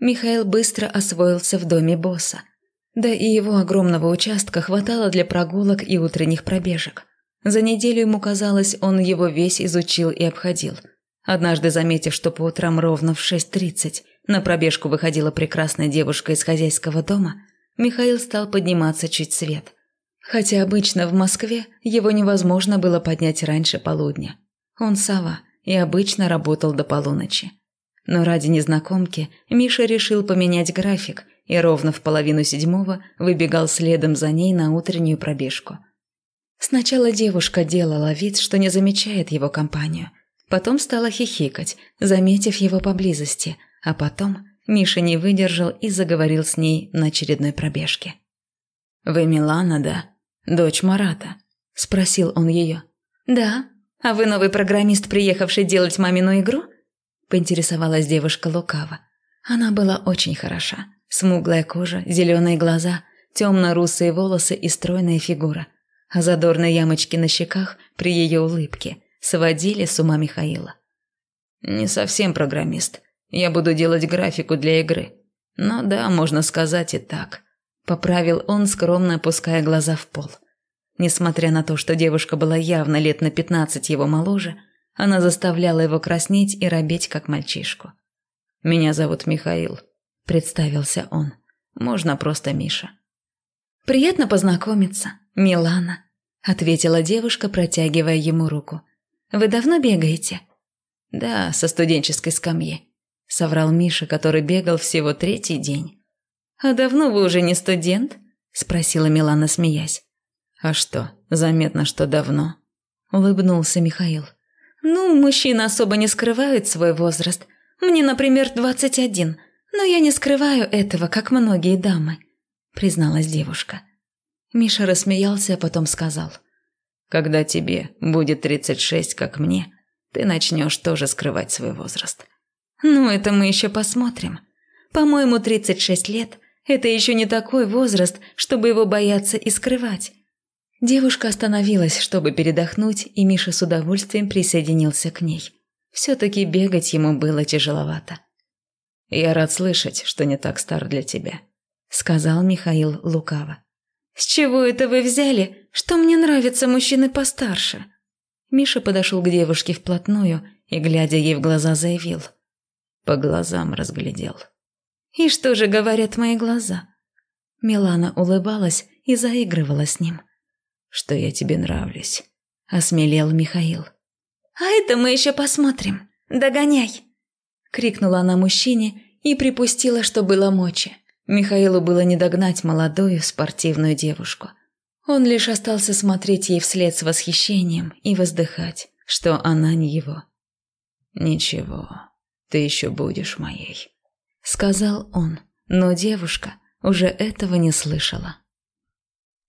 Михаил быстро освоился в доме босса. Да и его огромного участка хватало для прогулок и утренних пробежек. За неделю ему казалось, он его весь изучил и обходил. Однажды, заметив, что по утрам ровно в 6.30 на пробежку выходила прекрасная девушка из хозяйского дома, Михаил стал подниматься чуть свет. Хотя обычно в Москве его невозможно было поднять раньше полудня. Он сова и обычно работал до полуночи. Но ради незнакомки Миша решил поменять график и ровно в половину седьмого выбегал следом за ней на утреннюю пробежку. Сначала девушка делала вид, что не замечает его компанию. Потом стала хихикать, заметив его поблизости, а потом Миша не выдержал и заговорил с ней на очередной пробежке. «Вы Милана, да? Дочь Марата?» – спросил он ее. «Да. А вы новый программист, приехавший делать мамину игру?» Поинтересовалась девушка лукаво. Она была очень хороша. Смуглая кожа, зеленые глаза, темно-русые волосы и стройная фигура. А задорные ямочки на щеках при ее улыбке сводили с ума Михаила. «Не совсем программист. Я буду делать графику для игры. Но да, можно сказать и так», – поправил он, скромно опуская глаза в пол. Несмотря на то, что девушка была явно лет на пятнадцать его моложе, она заставляла его краснеть и робеть, как мальчишку. «Меня зовут Михаил», – представился он. «Можно просто Миша». «Приятно познакомиться, Милана», – ответила девушка, протягивая ему руку. «Вы давно бегаете?» «Да, со студенческой скамьи», – соврал Миша, который бегал всего третий день. «А давно вы уже не студент?» – спросила Милана, смеясь. «А что, заметно, что давно?» – улыбнулся Михаил. Ну, мужчины особо не скрывают свой возраст. Мне, например, 21, но я не скрываю этого, как многие дамы», – призналась девушка. Миша рассмеялся, а потом сказал. «Когда тебе будет 36, как мне, ты начнешь тоже скрывать свой возраст». «Ну, это мы еще посмотрим. По-моему, 36 лет – это еще не такой возраст, чтобы его бояться и скрывать. Девушка остановилась, чтобы передохнуть, и Миша с удовольствием присоединился к ней. Все-таки бегать ему было тяжеловато. «Я рад слышать, что не так стар для тебя», — сказал Михаил лукаво. «С чего это вы взяли, что мне нравятся мужчины постарше?» Миша подошел к девушке вплотную и, глядя ей в глаза, заявил. По глазам разглядел. «И что же говорят мои глаза?» Милана улыбалась и заигрывала с ним что я тебе нравлюсь», – осмелел Михаил. «А это мы еще посмотрим. Догоняй!» – крикнула она мужчине и припустила, что было мочи. Михаилу было не догнать молодую спортивную девушку. Он лишь остался смотреть ей вслед с восхищением и воздыхать, что она не его. «Ничего, ты еще будешь моей», – сказал он, но девушка уже этого не слышала.